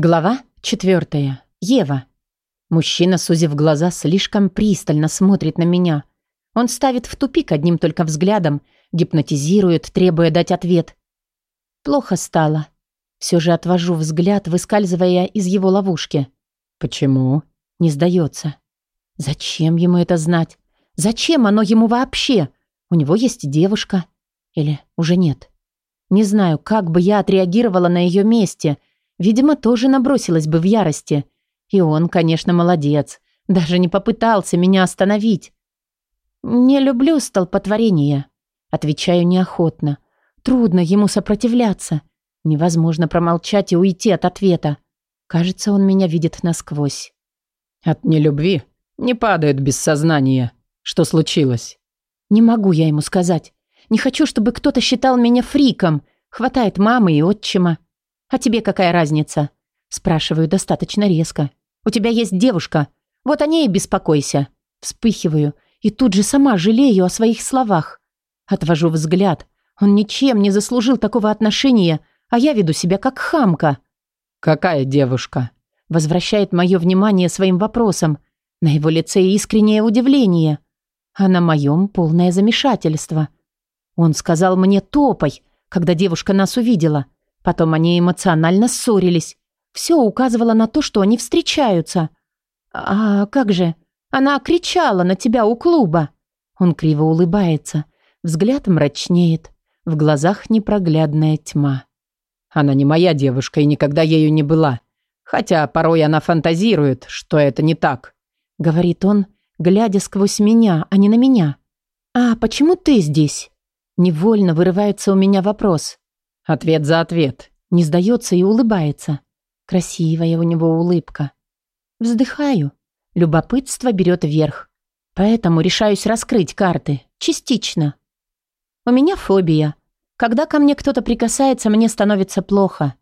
Глава 4. Ева. Мужчина, сузив глаза, слишком пристально смотрит на меня. Он ставит в тупик одним только взглядом, гипнотизирует, требуя дать ответ. Плохо стало. Все же отвожу взгляд, выскальзывая из его ловушки. Почему? Не сдается. Зачем ему это знать? Зачем оно ему вообще? У него есть девушка. Или уже нет? Не знаю, как бы я отреагировала на ее месте — Видимо, тоже набросилась бы в ярости. И он, конечно, молодец. Даже не попытался меня остановить. «Не люблю столпотворение», — отвечаю неохотно. «Трудно ему сопротивляться. Невозможно промолчать и уйти от ответа. Кажется, он меня видит насквозь». «От нелюбви не падают без сознания. Что случилось?» «Не могу я ему сказать. Не хочу, чтобы кто-то считал меня фриком. Хватает мамы и отчима. «А тебе какая разница?» Спрашиваю достаточно резко. «У тебя есть девушка. Вот о ней и беспокойся». Вспыхиваю и тут же сама жалею о своих словах. Отвожу взгляд. Он ничем не заслужил такого отношения, а я веду себя как хамка. «Какая девушка?» Возвращает мое внимание своим вопросом. На его лице искреннее удивление. А на моем полное замешательство. Он сказал мне «топай», когда девушка нас увидела – Потом они эмоционально ссорились. Все указывало на то, что они встречаются. «А как же? Она кричала на тебя у клуба!» Он криво улыбается. Взгляд мрачнеет. В глазах непроглядная тьма. «Она не моя девушка и никогда ею не была. Хотя порой она фантазирует, что это не так», — говорит он, глядя сквозь меня, а не на меня. «А почему ты здесь?» Невольно вырывается у меня вопрос. Ответ за ответ. Не сдается и улыбается. Красивая у него улыбка. Вздыхаю. Любопытство берет верх. Поэтому решаюсь раскрыть карты. Частично. У меня фобия. Когда ко мне кто-то прикасается, мне становится плохо.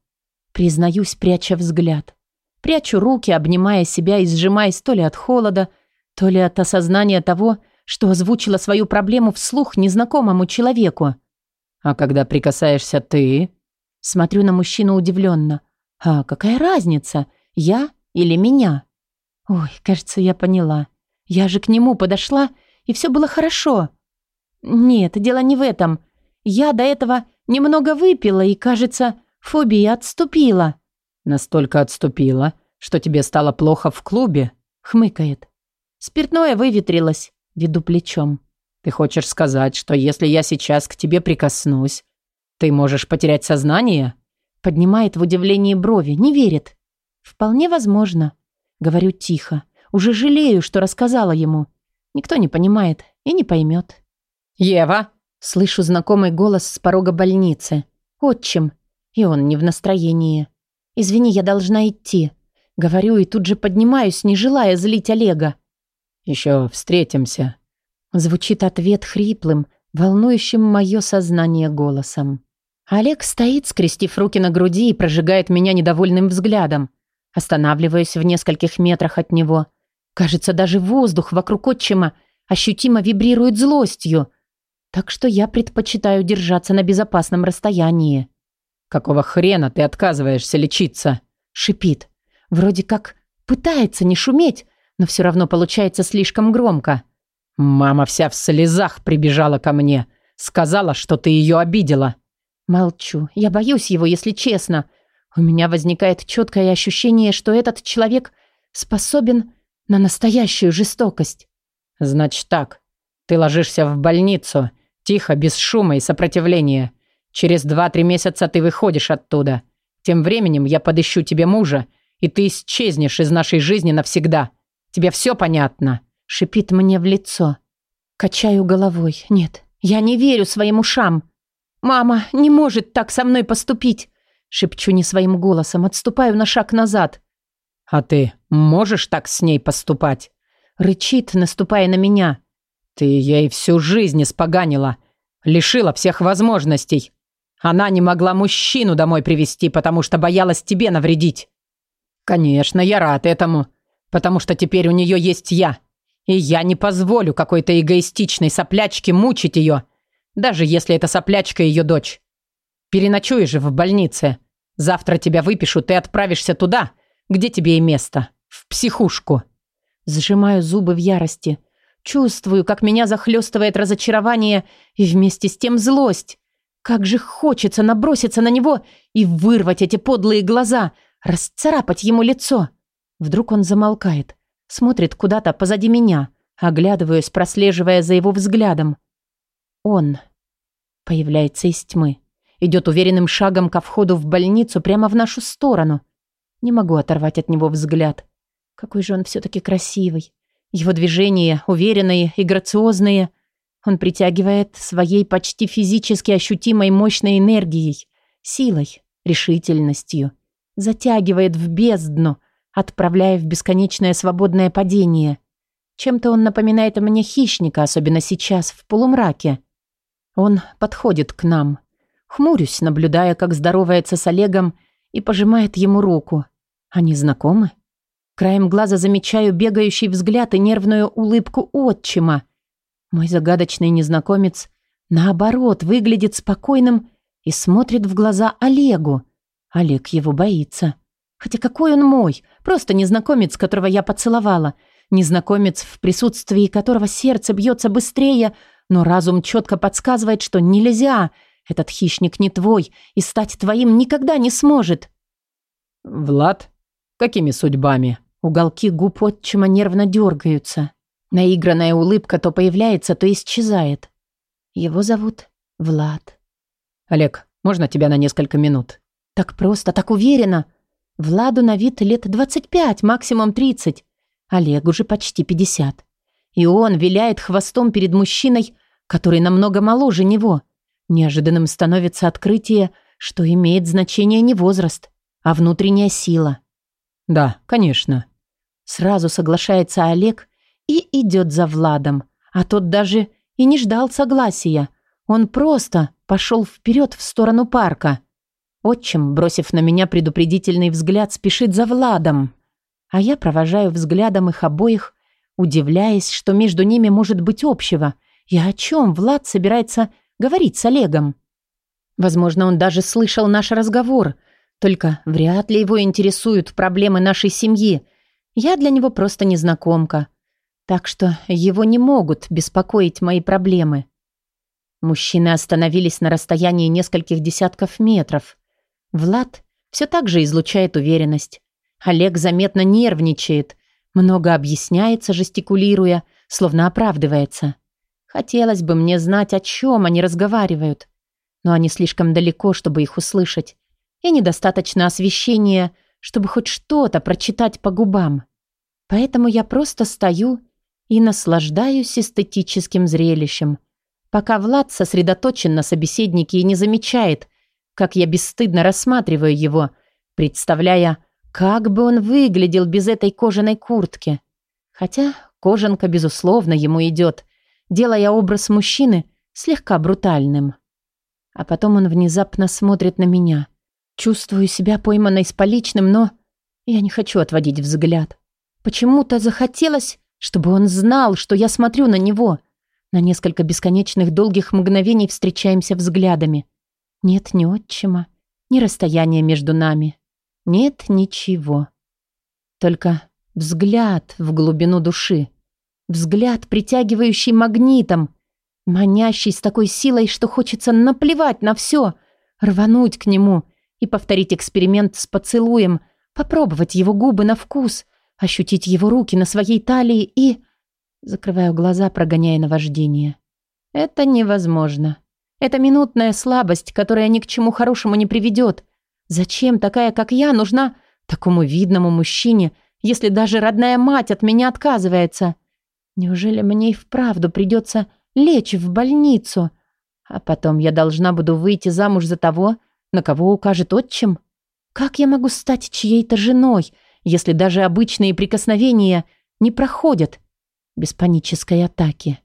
Признаюсь, пряча взгляд. Прячу руки, обнимая себя и сжимаясь то ли от холода, то ли от осознания того, что озвучила свою проблему вслух незнакомому человеку. А когда прикасаешься ты... Смотрю на мужчину удивленно. А какая разница, я или меня? Ой, кажется, я поняла. Я же к нему подошла, и все было хорошо. Нет, дело не в этом. Я до этого немного выпила, и, кажется, фобия отступила. Настолько отступила, что тебе стало плохо в клубе, хмыкает. Спиртное выветрилось, веду плечом. Ты хочешь сказать, что если я сейчас к тебе прикоснусь, ты можешь потерять сознание? Поднимает в удивлении брови, не верит. Вполне возможно. Говорю тихо. Уже жалею, что рассказала ему. Никто не понимает и не поймет. «Ева!» Слышу знакомый голос с порога больницы. «Отчим!» И он не в настроении. «Извини, я должна идти». Говорю и тут же поднимаюсь, не желая злить Олега. «Еще встретимся», Звучит ответ хриплым, волнующим мое сознание голосом. Олег стоит, скрестив руки на груди и прожигает меня недовольным взглядом. Останавливаюсь в нескольких метрах от него. Кажется, даже воздух вокруг отчима ощутимо вибрирует злостью. Так что я предпочитаю держаться на безопасном расстоянии. «Какого хрена ты отказываешься лечиться?» Шипит. Вроде как пытается не шуметь, но все равно получается слишком громко. Мама вся в слезах прибежала ко мне. Сказала, что ты ее обидела. Молчу. Я боюсь его, если честно. У меня возникает четкое ощущение, что этот человек способен на настоящую жестокость. Значит так. Ты ложишься в больницу. Тихо, без шума и сопротивления. Через 2-3 месяца ты выходишь оттуда. Тем временем я подыщу тебе мужа, и ты исчезнешь из нашей жизни навсегда. Тебе все понятно?» Шипит мне в лицо. Качаю головой. Нет, я не верю своим ушам. «Мама не может так со мной поступить!» Шепчу не своим голосом, отступаю на шаг назад. «А ты можешь так с ней поступать?» Рычит, наступая на меня. «Ты ей всю жизнь испоганила, лишила всех возможностей. Она не могла мужчину домой привести, потому что боялась тебе навредить». «Конечно, я рад этому, потому что теперь у нее есть я. И я не позволю какой-то эгоистичной соплячке мучить ее, даже если это соплячка ее дочь. Переночуй же в больнице. Завтра тебя выпишу, ты отправишься туда, где тебе и место. В психушку. Сжимаю зубы в ярости. Чувствую, как меня захлестывает разочарование и вместе с тем злость. Как же хочется наброситься на него и вырвать эти подлые глаза, расцарапать ему лицо. Вдруг он замолкает, Смотрит куда-то позади меня, оглядываюсь, прослеживая за его взглядом. Он появляется из тьмы. Идет уверенным шагом ко входу в больницу прямо в нашу сторону. Не могу оторвать от него взгляд. Какой же он все-таки красивый. Его движения уверенные и грациозные. Он притягивает своей почти физически ощутимой мощной энергией, силой, решительностью. Затягивает в бездну, отправляя в бесконечное свободное падение. Чем-то он напоминает мне хищника, особенно сейчас, в полумраке. Он подходит к нам. Хмурюсь, наблюдая, как здоровается с Олегом и пожимает ему руку. Они знакомы? Краем глаза замечаю бегающий взгляд и нервную улыбку отчима. Мой загадочный незнакомец, наоборот, выглядит спокойным и смотрит в глаза Олегу. Олег его боится. Хотя какой он мой? Просто незнакомец, которого я поцеловала. Незнакомец, в присутствии которого сердце бьется быстрее, но разум четко подсказывает, что нельзя. Этот хищник не твой и стать твоим никогда не сможет. «Влад? Какими судьбами?» Уголки губ отчима нервно дергаются. Наигранная улыбка то появляется, то исчезает. Его зовут Влад. «Олег, можно тебя на несколько минут?» «Так просто, так уверенно!» Владу на вид лет 25, максимум 30. Олегу же почти 50. И он виляет хвостом перед мужчиной, который намного моложе него. Неожиданным становится открытие, что имеет значение не возраст, а внутренняя сила. «Да, конечно». Сразу соглашается Олег и идет за Владом, а тот даже и не ждал согласия. Он просто пошел вперед в сторону парка – Отчим, бросив на меня предупредительный взгляд, спешит за Владом. А я провожаю взглядом их обоих, удивляясь, что между ними может быть общего. И о чем Влад собирается говорить с Олегом? Возможно, он даже слышал наш разговор. Только вряд ли его интересуют проблемы нашей семьи. Я для него просто незнакомка. Так что его не могут беспокоить мои проблемы. Мужчины остановились на расстоянии нескольких десятков метров. Влад все так же излучает уверенность. Олег заметно нервничает, много объясняется, жестикулируя, словно оправдывается. Хотелось бы мне знать, о чем они разговаривают. Но они слишком далеко, чтобы их услышать. И недостаточно освещения, чтобы хоть что-то прочитать по губам. Поэтому я просто стою и наслаждаюсь эстетическим зрелищем, пока Влад сосредоточен на собеседнике и не замечает, как я бесстыдно рассматриваю его, представляя, как бы он выглядел без этой кожаной куртки. Хотя кожанка, безусловно, ему идет, делая образ мужчины слегка брутальным. А потом он внезапно смотрит на меня. Чувствую себя пойманной с поличным, но я не хочу отводить взгляд. Почему-то захотелось, чтобы он знал, что я смотрю на него. На несколько бесконечных долгих мгновений встречаемся взглядами. Нет ни отчима, ни расстояния между нами. Нет ничего. Только взгляд в глубину души. Взгляд, притягивающий магнитом, манящий с такой силой, что хочется наплевать на все, рвануть к нему и повторить эксперимент с поцелуем, попробовать его губы на вкус, ощутить его руки на своей талии и... Закрываю глаза, прогоняя наваждение. Это невозможно. Это минутная слабость, которая ни к чему хорошему не приведет. Зачем такая, как я, нужна такому видному мужчине, если даже родная мать от меня отказывается? Неужели мне и вправду придется лечь в больницу? А потом я должна буду выйти замуж за того, на кого укажет отчим? Как я могу стать чьей-то женой, если даже обычные прикосновения не проходят без панической атаки?»